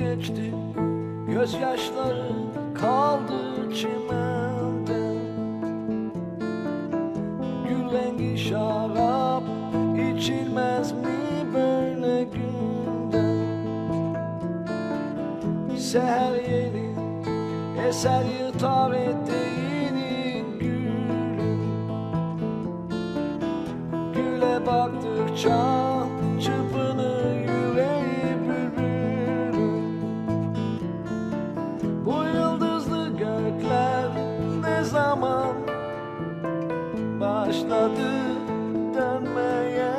geçti. Gözyaşları kaldı çimende. Gül rengi şarap içilmez mi böyle günde? Seher yeni eser yırtar eteğini gülüm Güle baktıkça başladı dönmeye.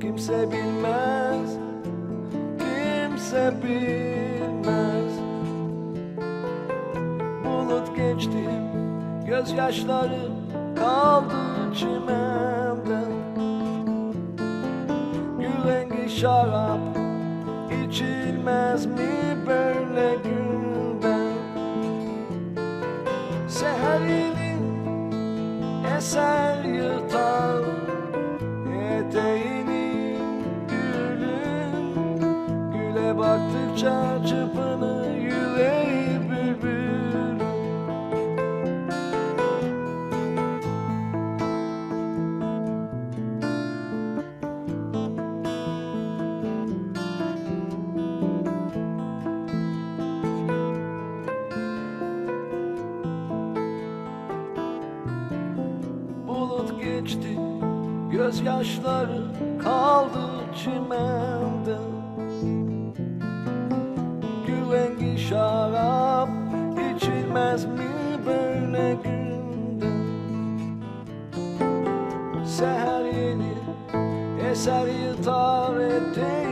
Kimse bilmez, kimse bilmez. Bulut geçti, gözyaşları kaldı çimende Gül rengi şarap içilmez mi eser yırtar eteğini gülün. Güle baktıkça çırpınır yüreği geçti. Gözyaşları kaldı çimende. Gül rengi şarap içilmez mi böyle günde? Seher yeni eser yırtar eteğini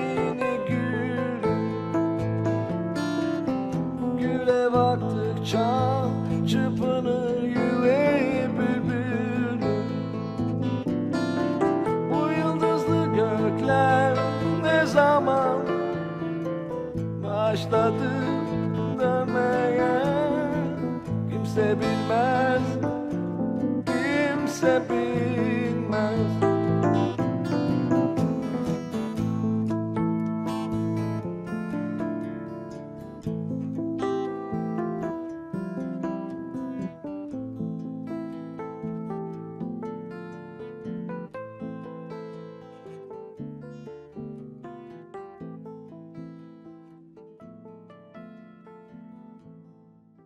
başladım demeye. Kimse bilmez, kimse bilmez.